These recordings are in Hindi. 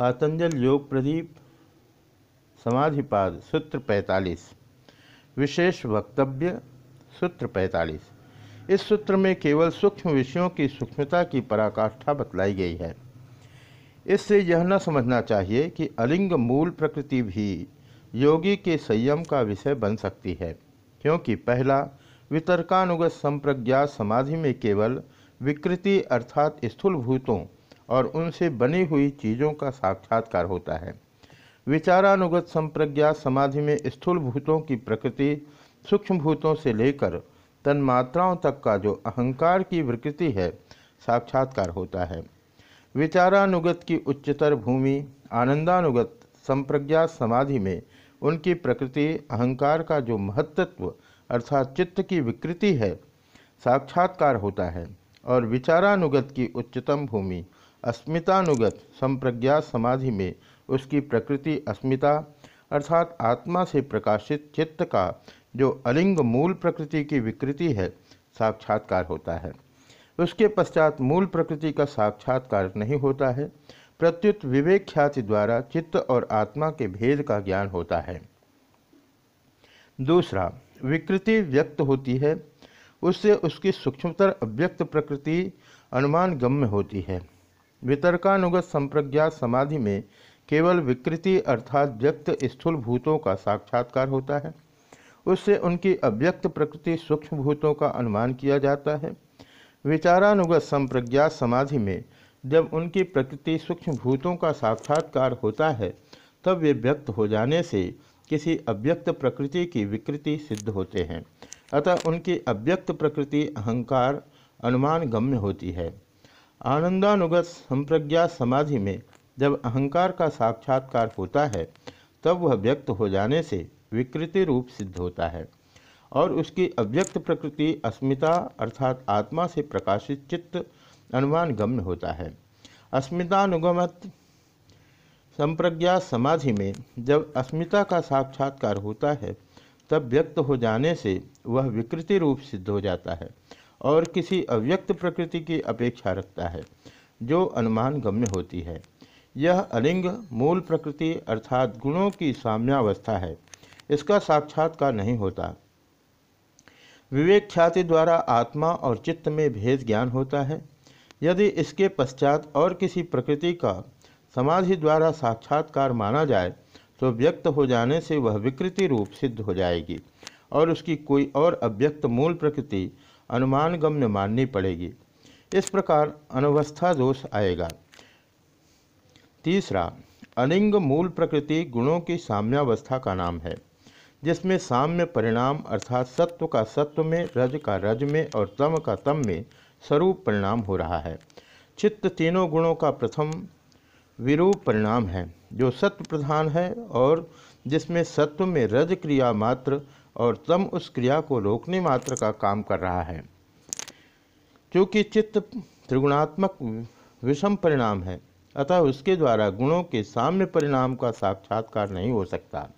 पातंजल योग प्रदीप, समाधिपाद, सूत्र 45 विशेष वक्तव्य, सूत्र 45 इस सूत्र में केवल सूक्ष्म विषयों की सूक्ष्मता की पराकाष्ठा बतलाई गई है। इससे यह न समझना चाहिए कि अलिंग मूल प्रकृति भी योगी के संयम का विषय बन सकती है, क्योंकि पहला, वितर्कानुगत संप्रज्ञा समाधि में केवल विकृति अर्थात स्थूल भूतों और उनसे बनी हुई चीज़ों का साक्षात्कार होता है। विचारानुगत संप्रज्ञा समाधि में स्थूल भूतों की प्रकृति सूक्ष्म भूतों से लेकर तन्मात्राओं तक का जो अहंकार की विकृति है, साक्षात्कार होता है। विचारानुगत की उच्चतर भूमि, आनंदानुगत संप्रज्ञा समाधि में उनकी प्रकृति, अहंकार का जो महत्त्व अर्थात चित्त की विकृति है, साक्षात्कार होता है और विचारानुगत की उच्चतम भूमि अस्मितानुगत संप्रज्ञा समाधि में उसकी प्रकृति अस्मिता, अर्थात आत्मा से प्रकाशित चित्त का जो अलिंग मूल प्रकृति की विकृति है, साक्षात्कार होता है। उसके पश्चात मूल प्रकृति का साक्षात्कार नहीं होता है। प्रत्युत विवेक ख्याति द्वारा चित्त और आत्मा के भेद का ज्ञान होता है। दूसरा, विकृति व्यक्त होती है। उससे उसकी सूक्ष्मतर अव्यक्त प्रकृति अनुमान गम्य होती है। वितर्कानुगत संप्रज्ञा समाधि में केवल विकृति अर्थात व्यक्त स्थूल भूतों का साक्षात्कार होता है। उससे उनकी अव्यक्त प्रकृति सूक्ष्म भूतों का अनुमान किया जाता है। विचारानुगत संप्रज्ञा समाधि में जब उनकी प्रकृति सूक्ष्म भूतों का साक्षात्कार होता है, तब वे व्यक्त हो जाने से किसी अव्यक्त प्रकृति की विकृति सिद्ध होते हैं। अतः उनकी अव्यक्त प्रकृति अहंकार अनुमान गम्य होती है। आनंदानुगत संप्रज्ञा समाधि में जब अहंकार का साक्षात्कार होता है, तब वह व्यक्त हो जाने से विकृति रूप सिद्ध होता है और उसकी अव्यक्त प्रकृति अस्मिता अर्थात आत्मा से प्रकाशित चित्त अनुमान गम्य होता है। अस्मितानुगमत संप्रज्ञा समाधि में जब अस्मिता का साक्षात्कार होता है, तब व्यक्त हो जाने से वह विकृति रूप सिद्ध हो जाता है। और किसी अव्यक्त प्रकृति की अपेक्षा रखता है, जो अनुमान गम्य होती है। यह अलिंग मूल प्रकृति अर्थात गुणों की साम्यावस्था है। इसका साक्षात्कार नहीं होता। विवेक ख्याति द्वारा आत्मा और चित्त में भेद ज्ञान होता है। यदि इसके पश्चात और किसी प्रकृति का समाधि द्वारा साक्षात्कार माना जाए तो व्यक्त हो जाने से वह विकृति रूप सिद्ध हो जाएगी, और उसकी कोई और अव्यक्त मूल प्रकृति अनुमान गम्य माननी पड़ेगी। इस प्रकार अनवस्था दोष आएगा। तीसरा अलिंग मूल प्रकृति गुणों की साम्यावस्था का नाम है, जिसमें साम्य परिणाम अर्थात सत्व का सत्व में, रज का रज में और तम का तम में स्वरूप परिणाम हो रहा है। चित्त तीनों गुणों का प्रथम विरूप परिणाम है, जो सत्व प्रधान है और जिसमें सत्व में रज क्रिया मात्र और तम उस क्रिया को रोकने मात्र का काम कर रहा है। क्योंकि चित्त त्रिगुणात्मक विषम परिणाम है, अतः उसके द्वारा गुणों के साम्य परिणाम का साक्षात्कार नहीं हो सकता।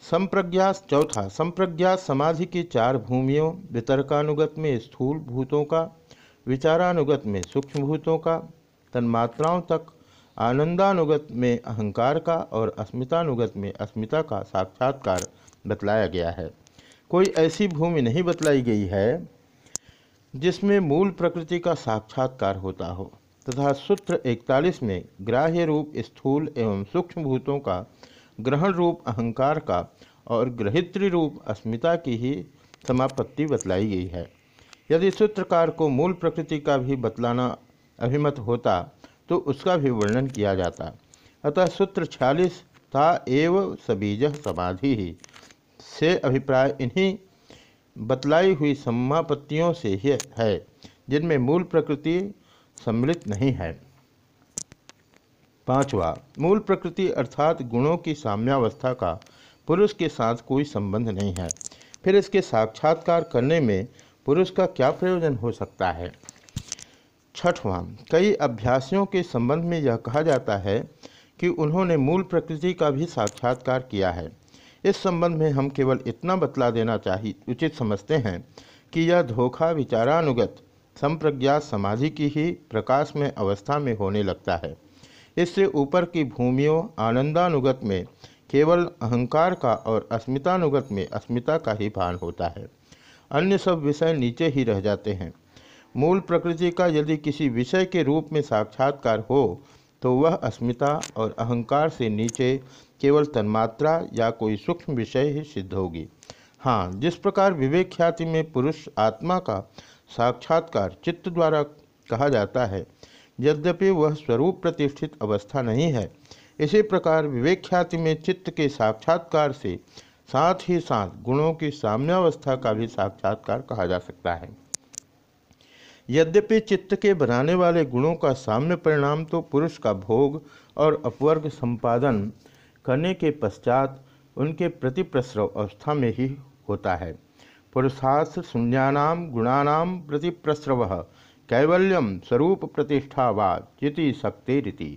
संप्रज्ञा चौथा, संप्रज्ञा समाधि की चार भूमियों, वितर्कानुगत में स्थूल भूतों का, विचारानुगत में सूक्ष्म भूतों का, तन्मात्राओं तक, आनंदानुगत में अहंकार का और अस्मितानुगत में अस्मिता का साक्षात्कार बतलाया गया है। कोई ऐसी भूमि नहीं बतलाई गई है जिसमें मूल प्रकृति का साक्षात्कार होता हो, तथा सूत्र 41 में ग्राह्य रूप स्थूल एवं सूक्ष्म भूतों का, ग्रहण रूप अहंकार का और ग्रहित्री रूप अस्मिता की ही समापत्ति बतलाई गई है। यदि सूत्रकार को मूल प्रकृति का भी बतलाना अभिमत होता तो उसका भी वर्णन किया जाता। अतः सूत्र छियालीस था एव सबीज समाधि ही। से अभिप्राय इन्हीं बतलाई हुई समापत्तियों से ही है, जिनमें मूल प्रकृति सम्मिलित नहीं है। पांचवा, मूल प्रकृति अर्थात गुणों की साम्यावस्था का पुरुष के साथ कोई संबंध नहीं है। फिर इसके साक्षात्कार करने में पुरुष का क्या प्रयोजन हो सकता है? छठवां, कई अभ्यासियों के संबंध में यह कहा जाता है कि उन्होंने मूल प्रकृति का भी साक्षात्कार किया है। इस संबंध में हम केवल इतना बतला देना चाहिए उचित समझते हैं कि यह धोखा विचारानुगत संप्रज्ञात समाधि की ही प्रकाश में अवस्था में होने लगता है। इससे ऊपर की भूमियों आनंदानुगत में केवल अहंकार का और अस्मितानुगत में अस्मिता का ही भान होता है। अन्य सब विषय नीचे ही रह जाते हैं। मूल प्रकृति का यदि किसी विषय के रूप में साक्षात्कार हो तो वह अस्मिता और अहंकार से नीचे केवल तन्मात्रा या कोई सूक्ष्म विषय ही सिद्ध होगी। हाँ जिस प्रकार विवेक ख्याति में पुरुष आत्मा का साक्षात्कार चित्त द्वारा कहा जाता है, यद्यपि वह स्वरूप प्रतिष्ठित अवस्था नहीं है, इसी प्रकार विवेक ख्याति में चित्त के साक्षात्कार से साथ ही साथ गुणों की साम्यावस्था का भी साक्षात्कार कहा जा सकता है। यद्यपि चित्त के बनाने वाले गुणों का साम्य परिणाम तो पुरुष का भोग और अपवर्ग संपादन करने के पश्चात उनके प्रति प्रसव अवस्था में ही होता है। पुरुषार्थ शून्यानाम गुणानाम प्रतिप्रस्रव कैवल्यम स्वरूप प्रतिष्ठावाद चिति शक्ति रीति।